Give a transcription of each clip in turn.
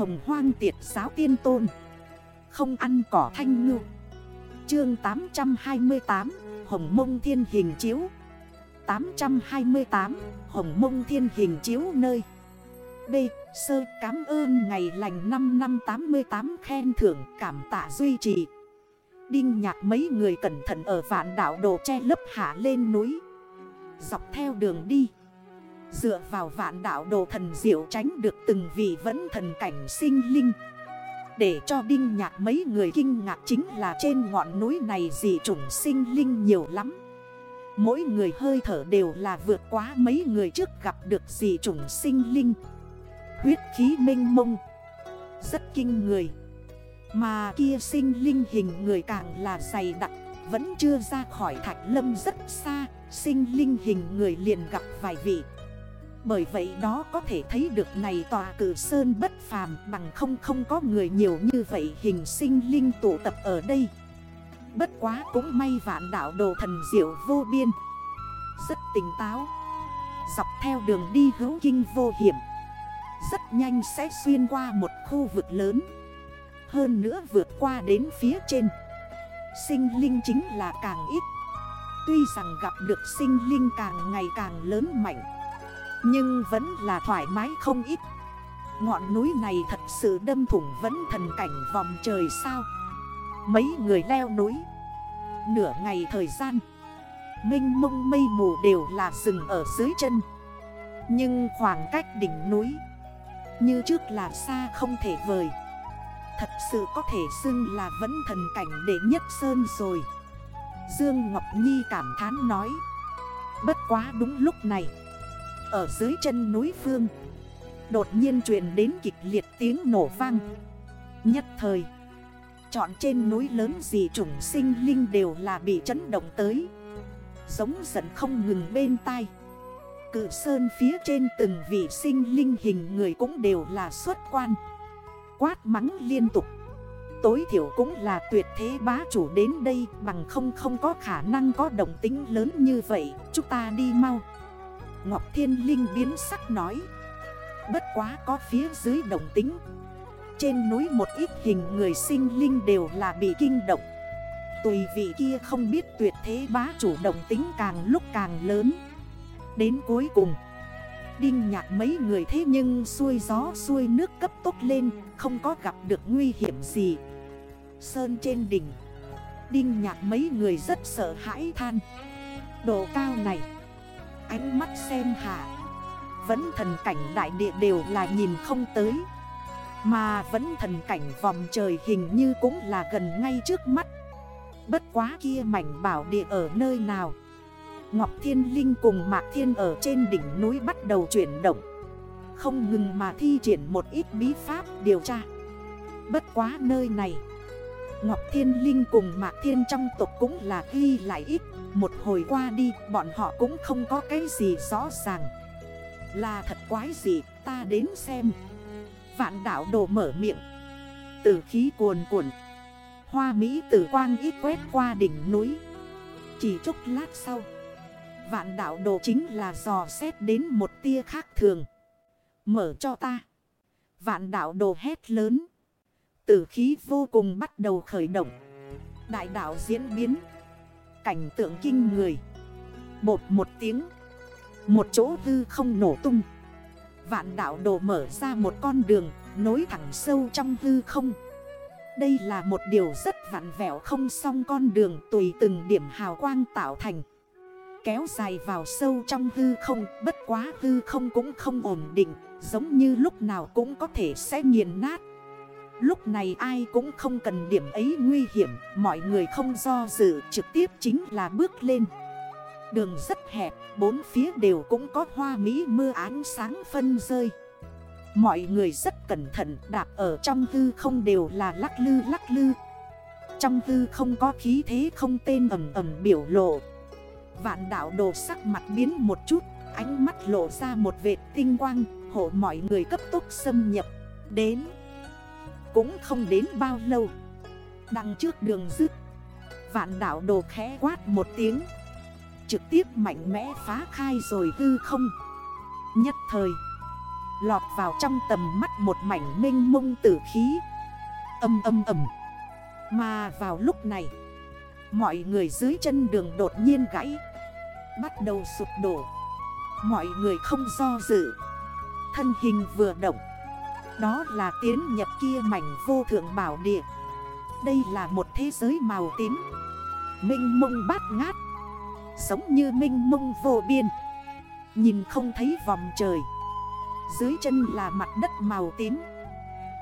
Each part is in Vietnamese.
Hồng hoang tiệt giáo tiên tôn. Không ăn cỏ thanh ngư. Chương 828 Hồng mông thiên hình chiếu. 828 Hồng mông thiên hình chiếu nơi. B. Sơ cảm ơn ngày lành 5 năm 88 khen thưởng, cảm tạ duy trì. Đinh nhạc mấy người cẩn thận ở vạn đảo đồ che lấp hạ lên núi. Dọc theo đường đi Dựa vào vạn đạo đồ thần diệu tránh được từng vị vẫn thần cảnh sinh linh. Để cho đinh nhạc mấy người kinh ngạc chính là trên ngọn núi này dị chủng sinh linh nhiều lắm. Mỗi người hơi thở đều là vượt quá mấy người trước gặp được dị chủng sinh linh. Huyết khí minh mông. Rất kinh người. Mà kia sinh linh hình người càng là dày đặc, Vẫn chưa ra khỏi thạch lâm rất xa. Sinh linh hình người liền gặp vài vị bởi vậy đó có thể thấy được này tòa cử sơn bất phàm bằng không không có người nhiều như vậy hình sinh linh tụ tập ở đây. Bất quá cũng may vạn đảo đồ thần diệu vô biên. Rất tỉnh táo. Dọc theo đường đi hữu kinh vô hiểm. Rất nhanh sẽ xuyên qua một khu vực lớn. Hơn nữa vượt qua đến phía trên. Sinh linh chính là càng ít. Tuy rằng gặp được sinh linh càng ngày càng lớn mạnh. Nhưng vẫn là thoải mái không ít. Ngọn núi này thật sự đâm thủng vẫn thần cảnh vòng trời sao? Mấy người leo núi. Nửa ngày thời gian. Minh mông mây mù đều là rừng ở dưới chân. Nhưng khoảng cách đỉnh núi, Như trước là xa không thể vời. Thật sự có thể xưng là vẫn thần cảnh đệ nhất sơn rồi. Dương Ngọc Nhi cảm thán nói, Bất quá đúng lúc này ở dưới chân núi phương. Đột nhiên truyền đến kịch liệt tiếng nổ vang. Nhất thời Chọn trên núi lớn gì chủng sinh linh đều là bị chấn động tới. Giống giận không ngừng bên tai. Cự sơn phía trên từng vị sinh linh hình người cũng đều là xuất quan. Quát mắng liên tục. Tối thiểu cũng là tuyệt thế bá chủ đến đây, Bằng không không có khả năng có đồng tính lớn như vậy. Chúng ta đi mau. Ngọc Thiên Linh biến sắc nói. Bất quá có phía dưới đồng tính. Trên núi một ít hình người sinh linh đều là bị kinh động. Tùy vị kia không biết tuyệt thế bá chủ đồng tính càng lúc càng lớn. Đến cuối cùng, Đinh nhạc mấy người thế nhưng xuôi gió xuôi nước cấp tốc lên, Không có gặp được nguy hiểm gì. Sơn trên đỉnh, Đinh nhạc mấy người rất sợ hãi than. Độ cao này ánh mắt xem hạ. Vẫn thần cảnh đại địa đều là nhìn không tới. Mà vẫn thần cảnh vòng trời hình như cũng là gần ngay trước mắt. Bất quá kia mảnh bảo địa ở nơi nào? Ngọc Thiên Linh cùng Mạc Thiên ở trên đỉnh núi bắt đầu chuyển động. Không ngừng mà thi triển một ít bí pháp điều tra. Bất quá nơi này Ngọc Thiên Linh cùng Mạc Thiên trong tộc cũng là ghi lại ít. Một hồi qua đi, bọn họ cũng không có cái gì rõ ràng. Là thật quái gì, ta đến xem. Vạn đảo đồ mở miệng. Tử khí cuồn cuộn. Hoa Mỹ tử quang ít quét qua đỉnh núi. Chỉ chút lát sau, Vạn đảo đồ chính là dò xét đến một tia khác thường. Mở cho ta. Vạn đảo đồ hét lớn. Tử khí vô cùng bắt đầu khởi động. Đại đảo diễn biến. Cảnh tượng kinh người. Bột một tiếng. Một chỗ hư không nổ tung. Vạn đảo đổ mở ra một con đường, Nối thẳng sâu trong hư không. Đây là một điều rất vạn vẹo không song con đường Tùy từng điểm hào quang tạo thành. Kéo dài vào sâu trong hư không, Bất quá hư không cũng không ổn định, Giống như lúc nào cũng có thể sẽ nghiền nát. Lúc này ai cũng không cần điểm ấy nguy hiểm, Mọi người không do dự, trực tiếp chính là bước lên. Đường rất hẹp, Bốn phía đều cũng có hoa mỹ mưa ánh sáng phân rơi. Mọi người rất cẩn thận, đạp ở trong hư không đều là lắc lư lắc lư. Trong hư không có khí thế không tên ẩm ẩm biểu lộ. Vạn đảo đồ sắc mặt biến một chút, Ánh mắt lộ ra một vệt tinh quang, Hộ mọi người cấp tốc xâm nhập. Đến cũng không đến bao lâu. Đằng trước đường dứt Vạn đảo đồ khẽ quát một tiếng, Trực tiếp mạnh mẽ phá khai rồi hư không. Nhất thời, Lọt vào trong tầm mắt một mảnh minh mông tử khí. Âm âm âm Mà vào lúc này, Mọi người dưới chân đường đột nhiên gãy, Bắt đầu sụp đổ. Mọi người không do dự. Thân hình vừa động đó là tiến nhập kia mảnh vô thượng bảo địa. Đây là một thế giới màu tím. Minh mông bát ngát. Giống như minh mông vô biên. Nhìn không thấy vòng trời. Dưới chân là mặt đất màu tím.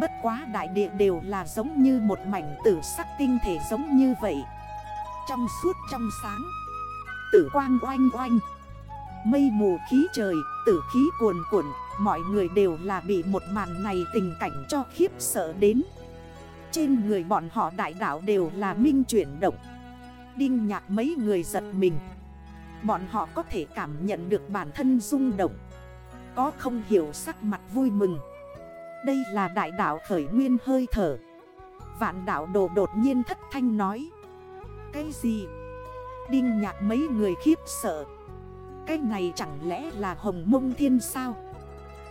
Bất quá đại địa đều là giống như một mảnh tử sắc tinh thể giống như vậy. Trong suốt trong sáng Tử quang oanh oanh. Mây mù khí trời, tử khí cuồn cuộn. Mọi người đều là bị một màn này tình cảnh cho khiếp sợ đến. Trên người bọn họ đại đảo đều là minh chuyển động. Đinh nhạc mấy người giật mình. Bọn họ có thể cảm nhận được bản thân rung động. Có không hiểu sắc mặt vui mừng. Đây là đại đảo khởi nguyên hơi thở. Vạn đảo đồ đột nhiên thất thanh nói. Cái gì? Đinh nhạc mấy người khiếp sợ. Cái này chẳng lẽ là hồng mông thiên sao?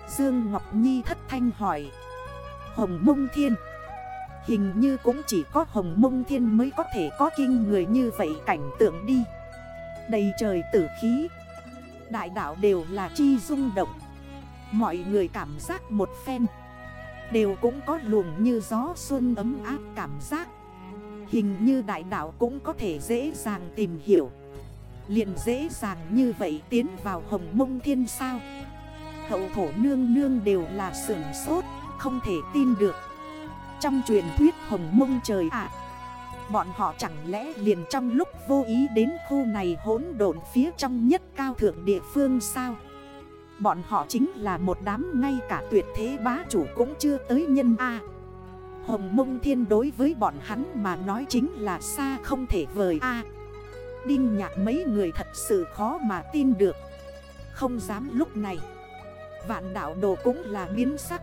Dương Ngọc Nhi thất thanh hỏi. Hồng mông thiên. Hình như cũng chỉ có hồng mông thiên mới có thể có kinh người như vậy cảnh tượng đi. Đầy trời tử khí. Đại đảo đều là chi rung động. Mọi người cảm giác một phen. Đều cũng có luồng như gió xuân ấm áp cảm giác. Hình như đại đảo cũng có thể dễ dàng tìm hiểu. Liền dễ dàng như vậy tiến vào hồng mông thiên sao? Hậu thổ nương nương đều là sưởng sốt, Không thể tin được. Trong truyền thuyết hồng mông trời ạ, Bọn họ chẳng lẽ liền trong lúc vô ý đến khu này hỗn độn phía trong nhất cao thượng địa phương sao? Bọn họ chính là một đám ngay cả tuyệt thế bá chủ cũng chưa tới nhân A. Hồng mông thiên đối với bọn hắn mà nói chính là xa không thể vời A. Đinh nhạc mấy người thật sự khó mà tin được. Không dám lúc này. Vạn đạo đồ cũng là biến sắc.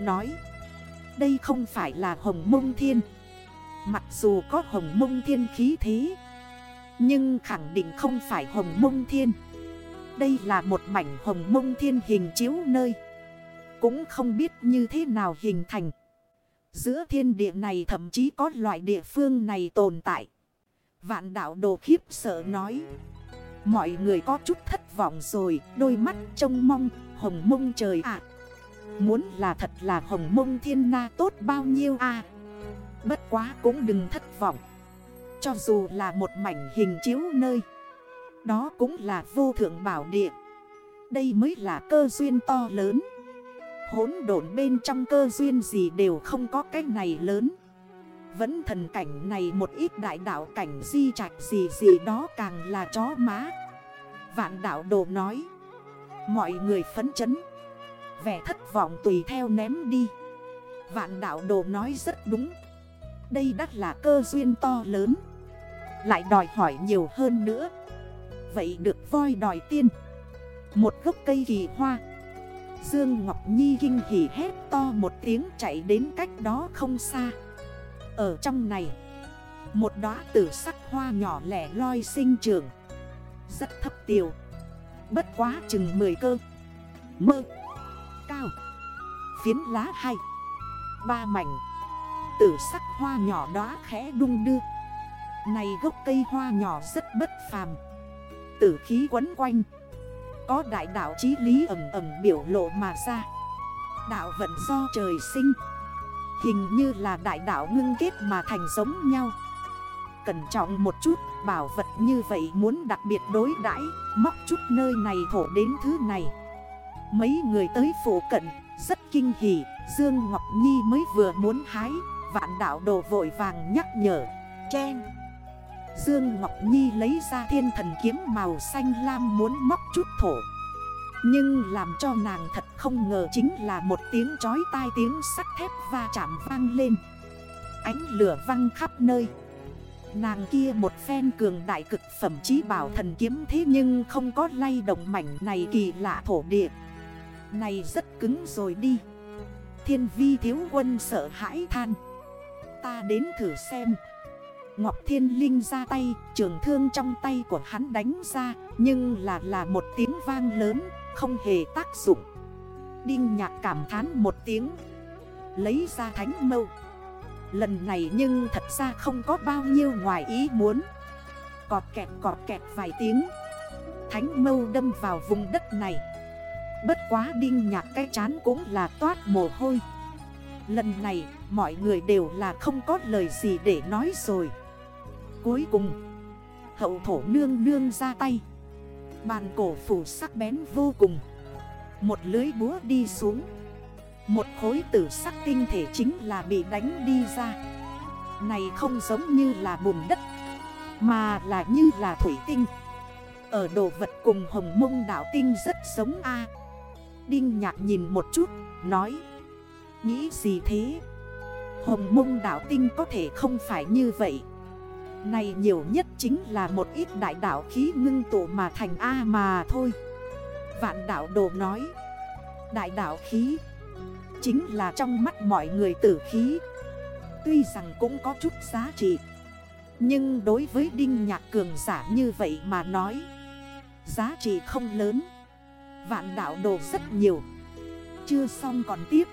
Nói, Đây không phải là hồng mông thiên. Mặc dù có hồng mông thiên khí thế, Nhưng khẳng định không phải hồng mông thiên. Đây là một mảnh hồng mông thiên hình chiếu nơi. Cũng không biết như thế nào hình thành. Giữa thiên địa này thậm chí có loại địa phương này tồn tại. Vạn đạo đồ khiếp sợ nói, Mọi người có chút thất vọng rồi, Đôi mắt trông mong. Hồng mông trời ạ. Muốn là thật là hồng mông thiên na tốt bao nhiêu à Bất quá cũng đừng thất vọng. Cho dù là một mảnh hình chiếu nơi, Đó cũng là vô thượng bảo địa. Đây mới là cơ duyên to lớn. Hốn độn bên trong cơ duyên gì đều không có cái này lớn. Vẫn thần cảnh này một ít đại đạo cảnh di trạch gì gì đó càng là chó má. Vạn đạo đồ nói Mọi người phấn chấn. Vẻ thất vọng tùy theo ném đi. Vạn đạo đồ nói rất đúng. Đây đắt là cơ duyên to lớn. Lại đòi hỏi nhiều hơn nữa. Vậy được voi đòi tiên. Một gốc cây kỳ hoa. Dương Ngọc Nhi kinh hỉ hét to một tiếng chạy đến cách đó không xa. Ở trong này, Một đóa tử sắc hoa nhỏ lẻ loi sinh trường Rất thấp tiều Bất quá chừng 10 cơ. Mơ. Cao. Phiến lá hay Ba mảnh. Tử sắc hoa nhỏ đó khẽ đung đưa. Này gốc cây hoa nhỏ rất bất phàm. Tử khí quấn quanh. Có đại đạo chí lý ẩm ẩm biểu lộ mà ra. Đạo vận do trời sinh. Hình như là đại đạo ngưng kết mà thành giống nhau. Cẩn trọng một chút, Bảo vật như vậy muốn đặc biệt đối đãi, Móc chút nơi này thổ đến thứ này. Mấy người tới phủ cận, Rất kinh hỉ, Dương Ngọc Nhi mới vừa muốn hái, Vạn đạo đồ vội vàng nhắc nhở, Chen. Dương Ngọc Nhi lấy ra thiên thần kiếm màu xanh lam muốn móc chút thổ. Nhưng làm cho nàng thật không ngờ chính là một tiếng chói tai, tiếng sắt thép va chạm vang lên. Ánh lửa văng khắp nơi. Nàng kia một phen cường đại cực phẩm chí bảo thần kiếm thế nhưng không có lay động mảnh này kỳ lạ thổ địa. Này rất cứng rồi đi. Thiên vi thiếu quân sợ hãi than. Ta đến thử xem. Ngọc Thiên Linh ra tay, Trường thương trong tay của hắn đánh ra, Nhưng là là một tiếng vang lớn, Không hề tác dụng. Đinh nhạc cảm thán một tiếng. Lấy ra thánh mâu. Lần này nhưng thật ra không có bao nhiêu ngoài ý muốn. Cọt kẹt cọt kẹt vài tiếng. Thánh mâu đâm vào vùng đất này. Bất quá đinh nhạc cái chán cũng là toát mồ hôi. Lần này, mọi người đều là không có lời gì để nói rồi. Cuối cùng, Hậu thổ nương nương ra tay. Bàn cổ phủ sắc bén vô cùng. Một lưới búa đi xuống. Một khối tử sắc tinh thể chính là bị đánh đi ra. Này không giống như là bùn đất Mà là như là thủy tinh. Ở đồ vật cùng hồng mông đảo tinh rất giống A. Đinh nhạc nhìn một chút, nói Nghĩ gì thế? Hồng mông đảo tinh có thể không phải như vậy. Này nhiều nhất chính là một ít đại đảo khí ngưng tụ mà thành A mà thôi. Vạn đảo đồ nói Đại đảo khí Chính là trong mắt mọi người tử khí. Tuy rằng cũng có chút giá trị, Nhưng đối với Đinh Nhạc Cường giả như vậy mà nói, Giá trị không lớn. Vạn đạo đồ rất nhiều. Chưa xong còn tiếp.